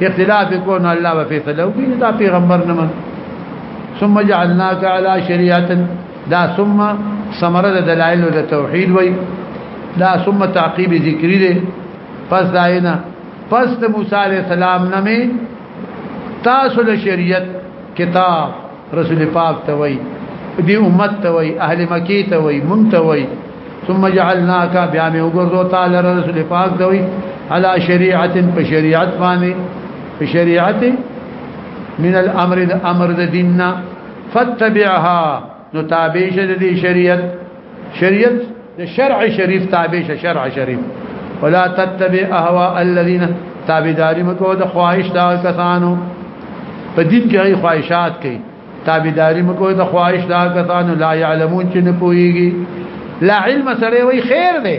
اختلاف کو نه الله په فیصله او دا پیغمبر نه من ثم جعلناك على شريعه دا ثم ثمره د دلایل د توحید وای دا ثم تعقیب ذکری دی پس داینا پس د موسی علی السلام نامه تاسو له شریعت کتاب رسول پاک ته وای دی امت ته وای اهل مکی ته وای مون ته وای ثم جعلناك بیا مې وګرځو تعالی رسول پاک ته وای على شریعت په شریعت باندې په شریعت من الامر الامر د دیننا فتبعها نتابع شد دي شریعت شریعت د شرع شریف تابع شه شرع شریف ولا تتبع اهواء الذين تابعداري مکو د خواهش دا کسانو په دین کې هي خواهشات کوي تابعداري مکو د خواهش دا کسانو لا يعلمون چې نه پويږي لا علم سره وي خیر دی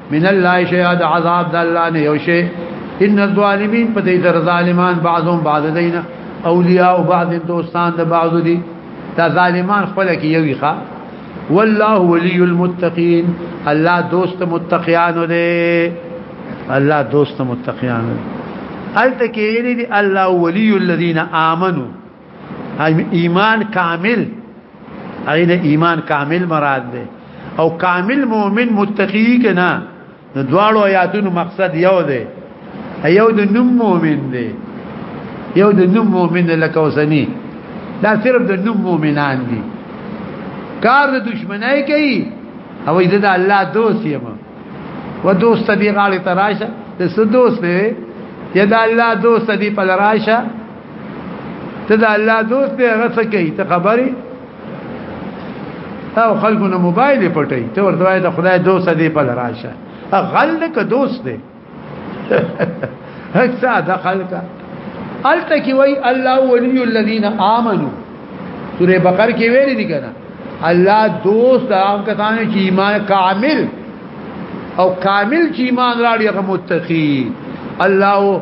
من الله شيء د عذاب د الله نه یو شی ان الظالمین په دې در ظالمان بعضهم بعض دینا اولیاء او بعض دوستان د بعض دي دا ظالمان خپل کې یوي ښا والله ولي المتقين الله دوست متقیان دی الله دوست متقیان دی التکیری دی الله ولي الذين امنوا ایمان کامل اغه ایمان کامل مراد ده او کامل مؤمن متقی کنا نو دواړو آیاتونو مقصد یو ده یو د نوم مؤمن ده یو د نوم مؤمن لکه وسنی دا صرف د نوم مؤمنان دي کار د دشمنای کوي او دې د الله دوست یم و دوست دی غاړه تراشه د سدوس به یا د الله دوست دی په راشه ته دا الله دوست دی هغه څه کوي ته خبري او خلکو نه موبایل پټي ته ورته وای ته خدای دوست دی په راشه غل که دوست دی هک ساده خلکا الته کی وای الله ولی الذین آمنو سوره بقره کې ویل دي کنه الله دوست هغه کسان چې ایمان کامل او کامل چې ایمان راړي هغه متقی الله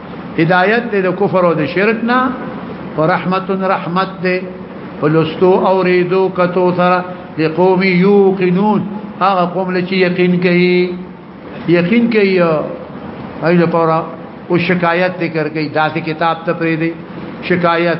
هدایت دې د کفر او د شرک نه او رحمت رحمت دې ولستو او ریدو کتو سره د قوم یوقنون هغه قوم لچې یقین کوي یقین کوي ایله پورا او شکایت ذکر کوي داسې کتاب ته پرې دی شکایت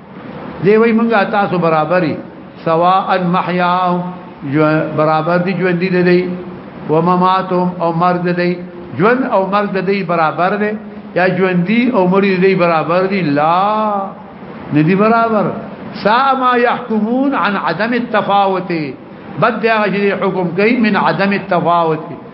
دی وای مونږه تاسو برابرې سواء محیا برابر دي ژوند دي دی و مماتهم او مرګ دی ژوند او مرګ دی برابر دی یا ژوند دي او مړ دی برابر دي لا ندي برابر سا ما يحكمون عن عدم التفاوت بد هغه حکم کوي من عدم التفاوت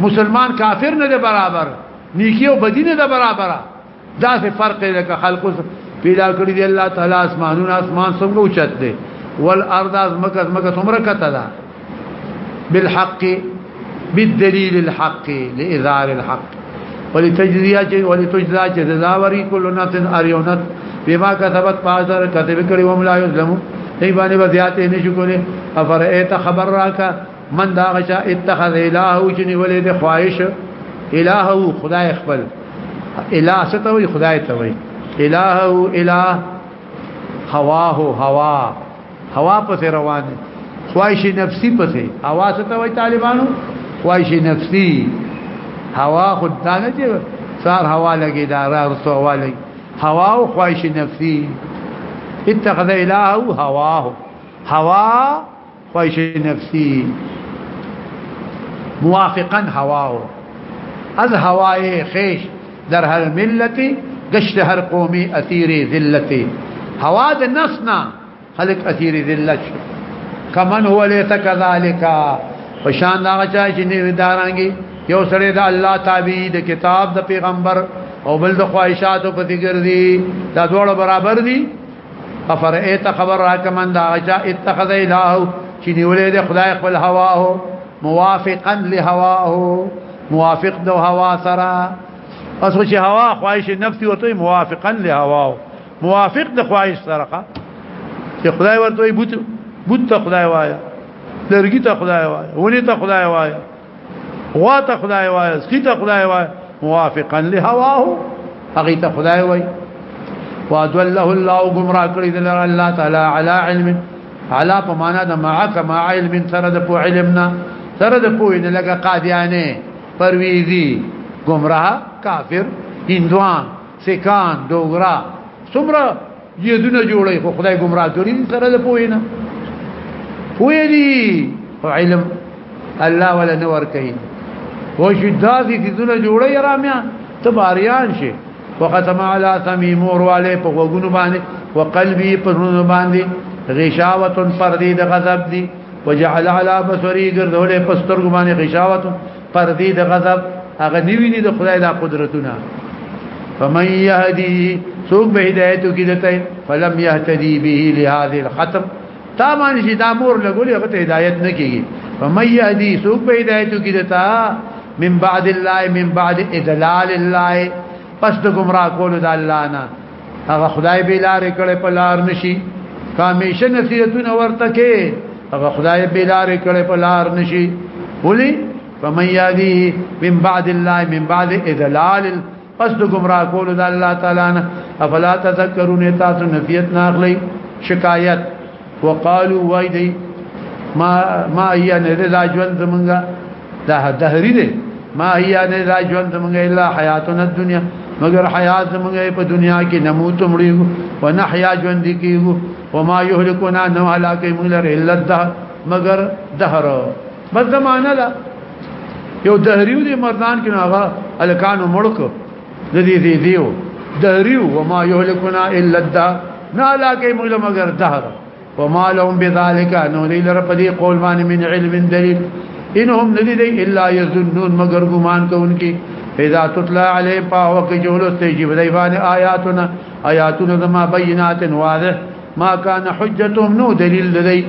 مسلمان کافر نه دی برابر نیکی او بدی نه دی برابر دا څه فرق دی که خلقو پیدا کړی دی الله تعالی اسمانونه اسمان څنګه اوچت دی والارض از مکه از مکه څومره کته ده بالحق بالدليل الحق لاظهار الحق ولتجزيات ولتجزات جزاوري كل نفس اريونت بما كتبت فاجر كتب کړي وهم لا يظلمون ای باندې بزیات نه شو کوله افرئت خبر راکا من دا غچا اتخذ الهو جنی ولې د خواهش الهو خدای خپل اله ستوي خدای ته وي الهو اله هواه هوا هوا پس روان خواهش نفسي پس هوا ستوي طالبانو خواهش نفسي هوا خود دانه چې سار هوا لګي دا را رسو هوا لګي هوا او خواهش نفسي اتخذ الهو هواه هوا خواهش نفسي موافقا هواو از هوای خیش در هر ملتی گشت هر قومی اثیر ذلتی هوا د نسنا خلق اثیر ذلت شو کمن هو لیت کذالک فشان دا چا چې نه دارانګي یو سره د الله تعالی د کتاب د پیغمبر او بل د خواهشاتو په ذکر دي دا ډول برابر دي افرئیت خبر راکمن دا غچا اتخذ الهو چې نیولې د خدای خپل هوا هو موافقا لهواه موافق د هوا سره پس چې هوا خواهش نفسي وته موافقا لهواه موافق د خواهش سره چې خدای ورته بوت بوت خدای وایا لرګي ته خدای وایا ونی ته خدای وایا واته خدای وای سکیته خدای وای موافقا لهواه هغه ته خدای وای وادله الله گمراه کړی دل الله تعالی علی علم علا په معنا د معک ما علم سره د په علمنا سره د په نه لګه قادیانه پرویزی گمراه کافر هندوان سکان دوغرا سمره یې دونه جوړي خو خدای گمراه کړی سره د پوینه پوی دی علم الله ولا نور کوي و شي داسې چې دونه جوړي رامیا تباریان شي وختم علی تمیم اور والے په وګونو باندې وقلبی په زړه باندې غشاوت پردی د غضب دی وجعل علی بصری ګرځولې پستر ګمانه غشاوت پردې د غضب هغه نیویني د خدای د قدرتونه فمن يهدي سوق به هدایتو کې دته فلم يهتدي به لهذه الختم تا باندې چې دا مور لګولې هغه ته هدایت نه کیږي فمن يهدي سوق به هدایتو کې دته من بعد الله من بعد ادلال الله پس د گمراه کولو د الله نه هغه خدای به لار کړي په لار نشي کامیشه نصیحتونه ورته کې هغه خدای به لار کړي په لار نشي ولي فمن يهديه من بعد الله من بعد اذلال پس د گمراه کول د الله تعالی نه افلا تذکرون تاسو نفیت ناغلی شکایت وقالو وای دی ما ما هي نه دا ژوند زمونږه دا دهری دی ما هي نه دا ژوند زمونږه الا حیاتنا الدنیا مگر حیات زمونږه په دنیا کې نموت مړیو ونحیا ژوند کیو وما يهلكنا نو هلاکه موږ لره الا الدهر مگر دهر بس زمانہ دا یو دهریو دی مردان کې نو هغه الکانو ملک د دې دې دیو دهریو وما یهلکنا الا الدهر نه علاقه موږ مگر دهر وما لهم بذلك نو دې لره په دې قول باندې من علم دلیل انهم ندی دی الا یظنون مگر ګمان کوونکی اذا تطلع علی پاو کې جوړو ته چې بدای باندې آیاتنا آیاتنا زما بینات واضح ما كان حجتهم نو دلیل لدی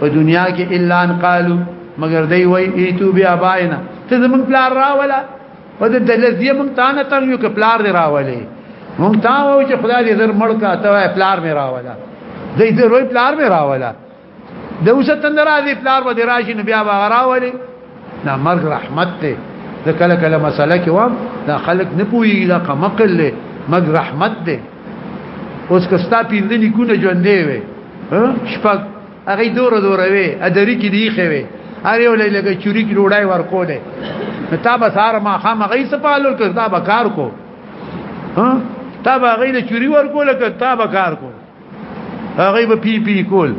په دنیا کې الا ان قالو مگر دی وای ایتو بیا باینا ته زمون پلار راولا په دې دلزیه مونږ تا نه تنګ یو کپلار دی راولې مونږ تا وو چې خدای دې زر مړ کا ته پلار مې راولا دې دې روي پلار مې راولا د اوسه تندر ازي پلار به راشي نو بیا به راولې نه مرګ رحمت ته د کله کله مسله کې وام دا خلک نه پوي دا کمقل له مرګ رحمت ده اوس که ستا پیندنی کونه ژوندې وي شپږ هغه دور دور وي ادري کې دی خوي هر یو لګه چوری کې ډوډۍ ورکولې تا به سار ما خام غي سپالو کې تا به کار کو ها تا به غي له چوری ورکول کې تا به کار کو هغه به پی پی کول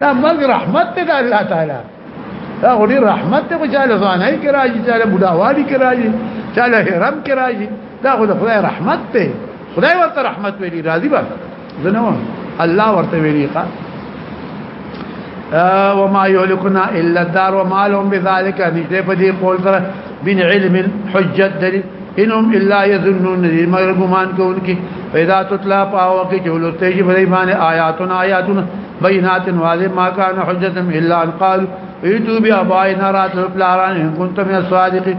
دا مرګ رحمت ته الله تعالی دا غوډي رحمت ته چاله ځانه کې راځي چاله بډاوالي کې راځي چاله حرم کې راځي دا غوډه خدای رحمت ته خدای ورته رحمت ویلي راضي به زنو الله ورته ویلی ښا وما يهلكنا الا الدار وما لهم بذلك نشته په دې قول سره بن علم حجت دلیل انهم الا يظنون مگر ګمان کوونکي پیدا تطلع پاو کې چولته چې بری باندې آیاتنا آیاتنا بینات واضح ما كان حجتهم الا ان قالوا ایتو بیا باینا رات پلاران ان کنتم صادقین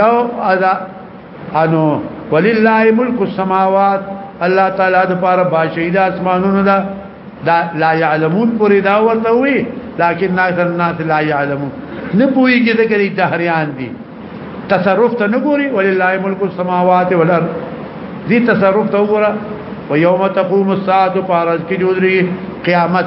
یو ادا انو ولله ملک السماوات الله تعالی د پاره بادشاہي د اسمانونو دا دا لا يعلمون پوری دا ورته وي لكن اکثر الناس لا يعلمون نه پويږي د ګری دهریان دي تصرف ته نه ګوري ولله ملک السماوات والارض دي تصرف ته وګوره ويوم تقوم الساعه فارج کې جوړي قیامت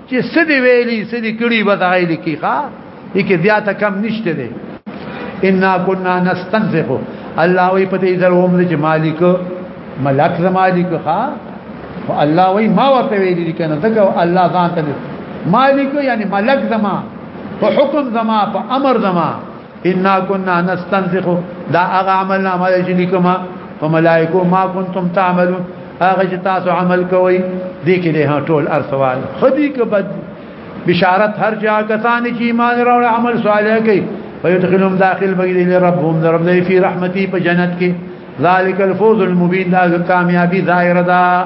چې سدي ویلي سدي کړي بدای لیکي ښا یکه زیات کم نشته دي ان كنا نستنزف الله وی په دې دروم چې مالک ملک زمالک ښا الله وی ما ورته ویلي کنه دغه الله ځان ته مالک یعنی ملک زما په حکم زما په امر زما ان كنا نستنسخ دا هغه عمل نامه چې لیکما په ملائکو ما كنتم تعملون هغه چې تاسو عمل کوي دې کې له ټول ارسوال خدي کې بد بشارت هر جا کسان چې ایمان راوړ عمل صالح کوي ويدخلهم داخل بغير ربهم در رب في رحمتي په جنت کې ذالک الفوز المبين دا کامیابی ظاهر ده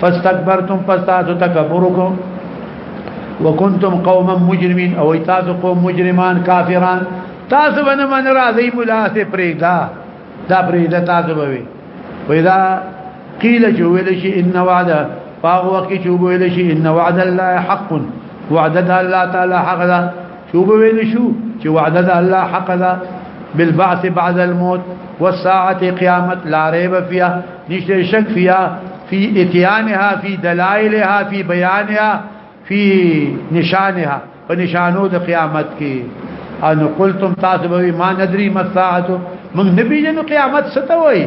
فاستكبرتم فاستاسو تکبرکم وکنتم قوما مجرمین او تاسو قوم مجرمان کافران تاسو باندې من راځي مولا سه پرېدا دا پرېدا تاسو به وي پیدا قیل چې ویل شي ان وعده فاغ وقت چې ویل شي ان وعد الله حق وعد الله تعالی حق ده شو ویل شو چې وعدها الله حق بالبعث بعد الموت والساعه قيامه لا ريب فيها نشته شك فيها في اتيانها في دلائلها في بيانها في نشانها ونشانو دا قیامت ان قلتم تاسو به ما ندري مساعته موږ نبی جن قیامت ستوي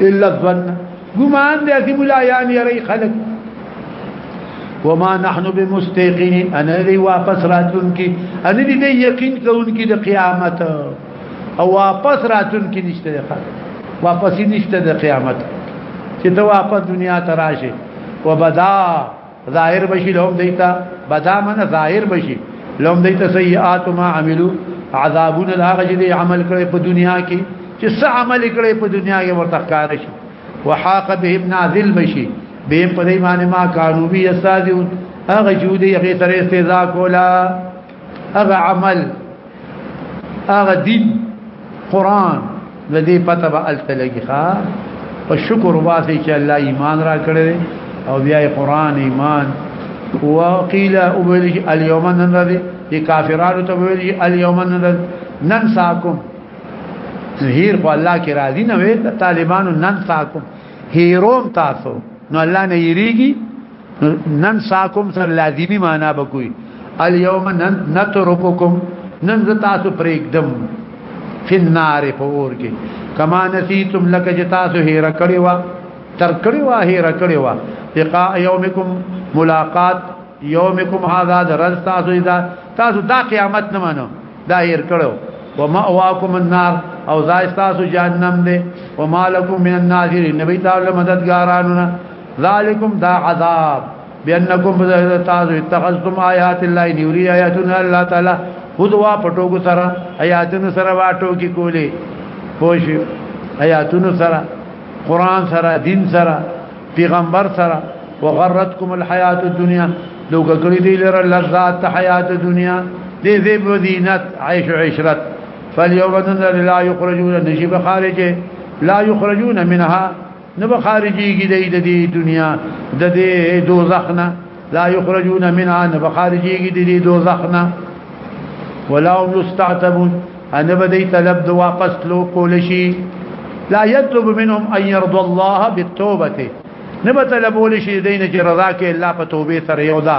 الا الظن ګمان دې چې مولا یان یری خلق وما نحن بمستيقنين انا دي واپس راتون کی انا دي دي یقین کون کی د قیامت او واپس راتون کی نشته ده خلق واپس نشته ده قیامت چې ته واپس دنیا ته راشي وبدا ظاهر بشي لهم دیتا بدامن ظاهر بشي لهم دیتا سیئات ما عملو عذابون الاغه چې دی عمل کړي په دنیا کې چې څه عمل کړي په دنیا کې ورته ښکار شي وحاق بهم نازل بشي بهم په دې معنی ما کانو بي استاذون هغه جودي هغه سره استهزاء کولا هغه عمل هغه دین قران د دې پته به التلګي ښا په شکر واسي چې الله ایمان را کړې او بیا قران ایمان وقيل اول اليوم ننذ دي کافرانو ته ویل اليوم ننذ ننساكم هیر خو الله کې راضي نه وي طالبانو ننساكم هیروم تاسو نو الله نه یریږي نن ساکم سر لازمی معنا بکوي اليوم نن نترککم نن تاسو پرېږدم فی النار فور کې کما نسیتم لک جتاسو هیر کړي وا تر کړي وا هیر کړي وا لقاء یومکم ملاقات یومکم هذا درز تاسو دا تاسو دا قیامت نه مانو دا هیر کړو ومأواکم النار او زای تاسو جهنم دې ومالکم من الناظرین نبی تعالی مددګارانو ذالکم دا عذاب بانکم بذات تاسو اتخذتم آیات الله نیوری آیاتنا الله تعالی خودوا پټو کو سره آیاتونو سره واټو کی کولی پوش آیاتونو سره قران سره دین سره پیغمبر سره وغرتکم الحیات الدنیا لو کړی دی لره لذات حیات الدنیا دې دې بدینت عيش عشرت فاليوم لا يخرجون نجيب خارجه لا يخرجون منها نه به خارجيږي د دې دنیا د دې دوزخ نه لا یخرجون منها نه به خارجيږي د دې دوزخ نه ولا هم یستعتبون انا بدی طلب د واپس لو کول شي لا يطلب منهم ان يرضى الله بالتوبه نه به طلبول شي دین چې رضا کې الله په توبه سره یو دا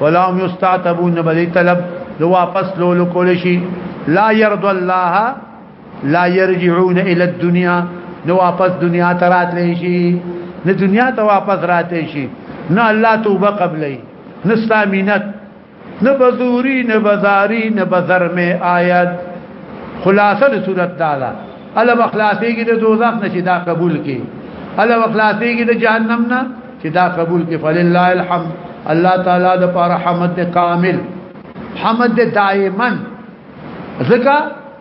ولا هم یستعتبون بدی طلب د واپس لو کول شي لا يرضى الله لا يرجعون الى الدنيا نو واپس دنیا ته راتلی شي نه دنیا ته واپس راتلی شي نه الله توبه قبلې نه سامینت نه بزوري نه بازاري نه بازار مې آیات خلاصه د صورت دالا الا بخلاصيږي د دوزخ نشي دا قبول کی الا بخلاصيږي د جهنم نه چې دا قبول کی فلله الحمد الله تعالی د پر حمد کامل حمد دائما ذکر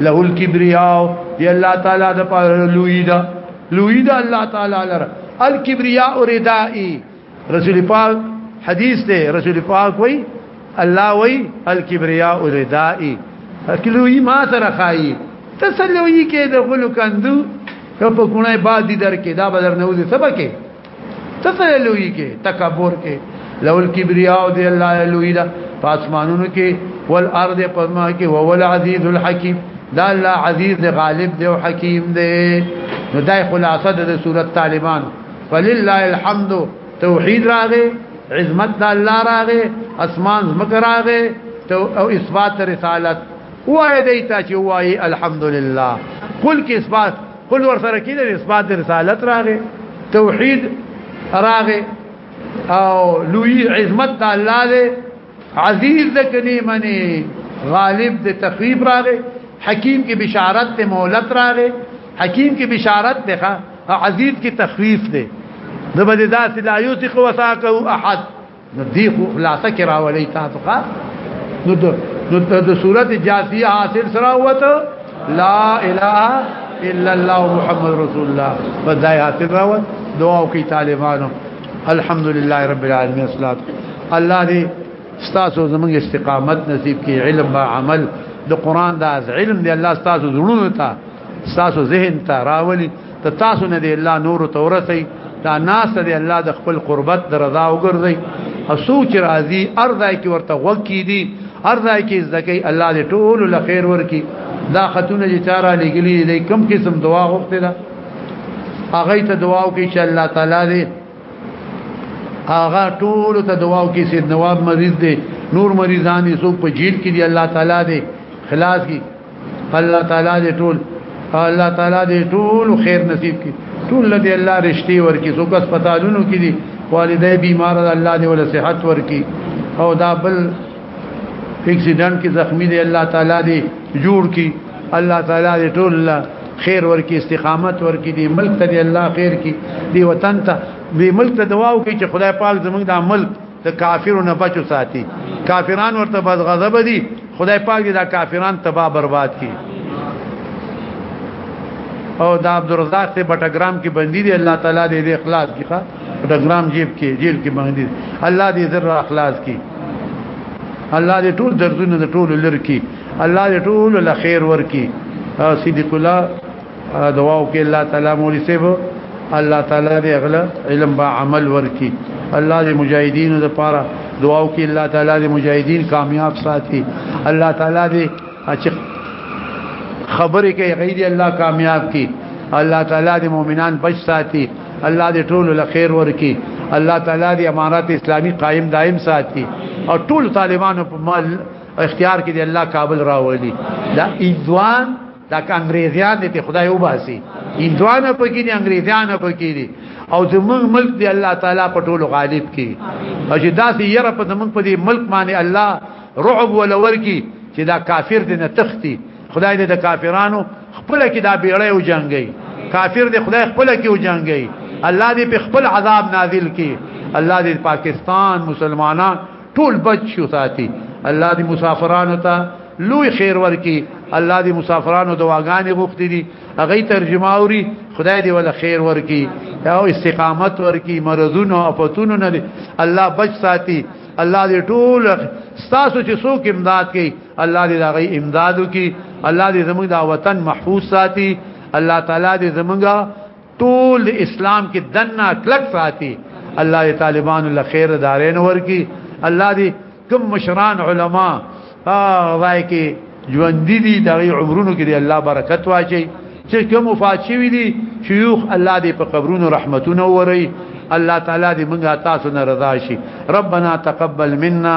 له الكبرياء دی الله تعالی د پاره لوی دا لوی دا الله تعالی لره الكبرياء ردائي رسول پاک حدیث ته رسول پاک وای الله وای الكبرياء ردائي کلوی ما سره خای تسلوی کې د غلو کندو په کونه باد درکې دا بدر نوځي سبکه ته سره لوی کې تکبر کې لو الكبرياء دي الله لوی دا پاسمانونو کې والارض پزما کې هو العزيز الحكيم دا الله عزيز دی غالب دی او حکیم دی نو دا خلاصه د سورۃ طالبان فلله الحمد توحید راغی عظمت د الله راغی اسمان زمکه راغی او اثبات رسالت وای دیتا چې وای الحمدلله کل کې اثبات خپل ور سره کېدل اثبات رسالت راغې توحید راغې او لوی عظمت الله دې عزیز دې کني منی غالب دې تخریب راغې حکیم کی بشارت ته مولت راغې حکیم کی بشارت ته عزیز کی تخفیف دې د بده ذات لا یوثق وثاقه احد نو دی خو خلاصه کې راولې تاسو ښا نو د نو د صورت جاسیه حاصل سره وته لا اله الا الله محمد رسول الله بدای حاصل راوت دعا کوي طالبانو الحمدلله رب العالمین صلوات الله دې ستاسو زمونږ استقامت نصیب کړي علم با عمل د قران دا علم دی الله ستاسو زړونو ته تاسو ذهن ته راولي ته تاسو نه دی الله نور تورثي دا ناس دی الله د خپل قربت د رضا وګرځي او سوچ راضي ارزای کی ورته وکی دي ارزای کی زکی الله دې ټول له خیر ورکی دا خاتون چې چاره لګلی دی کم قسم دعا غوښته ده هغه ته دعا وکي چې الله تعالی دې هغه ټول ته دعا وکي چې نواب مریض دی نور مریضان یې څوک په جیل کې دی الله تعالی دې خلاص کی الله تعالی دې ټول الله تعالی دې ټول خیر نصیب کړي ټول دې الله رښتې ورکړي څوک هسپتالونو کې دي والدې بیمار الله دې ول صحت ورکړي او دا بل اکسیډنټ کې زخمی دي الله تعالی دې جوړ کړي الله تعالی دې ټول الله خیر ورکی استقامت ورکی دی ملک ته دی الله خیر کی دی وطن ته دی ملک ته دعا وکي چې خدای پاک زموږ د ملک د کافرو نه بچو ساتي کافران ورته بد غضب دي خدای پاک دې دا کافران تباہ برباد کړي او دا عبدالرزاق سے بٹاگرام کی بندی دی اللہ تعالیٰ دے دے اخلاص کی خواہ بٹاگرام جیب کی جیل کی بندی دی اللہ دے ذرہ اخلاص کی الله دې ټول دردونه د ټول لر کی الله دې ټول لخیر ور کی صدیق الله دعا وکړه الله تعالی مولوی صاحب الله تعالی دې اغلا علم با عمل ورکی الله دې مجاهدین د پاره دعا وکړه الله تعالی دې مجاهدین کامیاب ساتي الله تعالی دې چې خبرې کوي غیر الله کامیاب کی الله تعالی دې مؤمنان بچ ساتي الله دې ټول له خیر ورکی الله تعالی دې امارات اسلامی قائم دائم ساتي او ټول طالبانو په مال اختیار کې دې الله کابل راولي دا ایدوان دا که انګريزيان دي خدای وباسي هندوان پکې دي انګريزيان پکې دي او زمونږ ملک دی الله تعالی په ټولو غالب کی او چې داسې یره په زمونږ په دې ملک باندې الله رعب ولور کی چې دا کافر دي نه تختی خدای دې د کافرانو خپل کې دا بیړې او جنگي کافر دې خدای خپل کې او جنگي الله دې په خپل عذاب نازل کی الله دې پاکستان مسلمانان ټول بچ ساتي الله دې مسافرانو ته لوی خیر ورکی الله دې مسافرانو دواګانې غوښتي دي هغه ترجمه اوري خدای دې ولا خیر ورکی او استقامت ورکی مرزونو اپتونو نه الله بچ ساتي الله دې ټول ستاسو چې څوک امداد کوي الله دې دا غي امدادو کوي الله دې زموږ دا وطن محفوظ ساتي الله تعالی دې زموږ ټول اسلام کې دنا کلک ساتي الله دې طالبانو له خیر دارین ورکی الله دې کوم مشران علما وای کې ژوند دي دغه عمرونو کې دې الله برکت واچي چې کوم وفات شوی دي شيوخ الله دې په قبرونو رحمتونه وري الله تعالی دې موږ تاسو نه رضا شي ربنا تقبل منا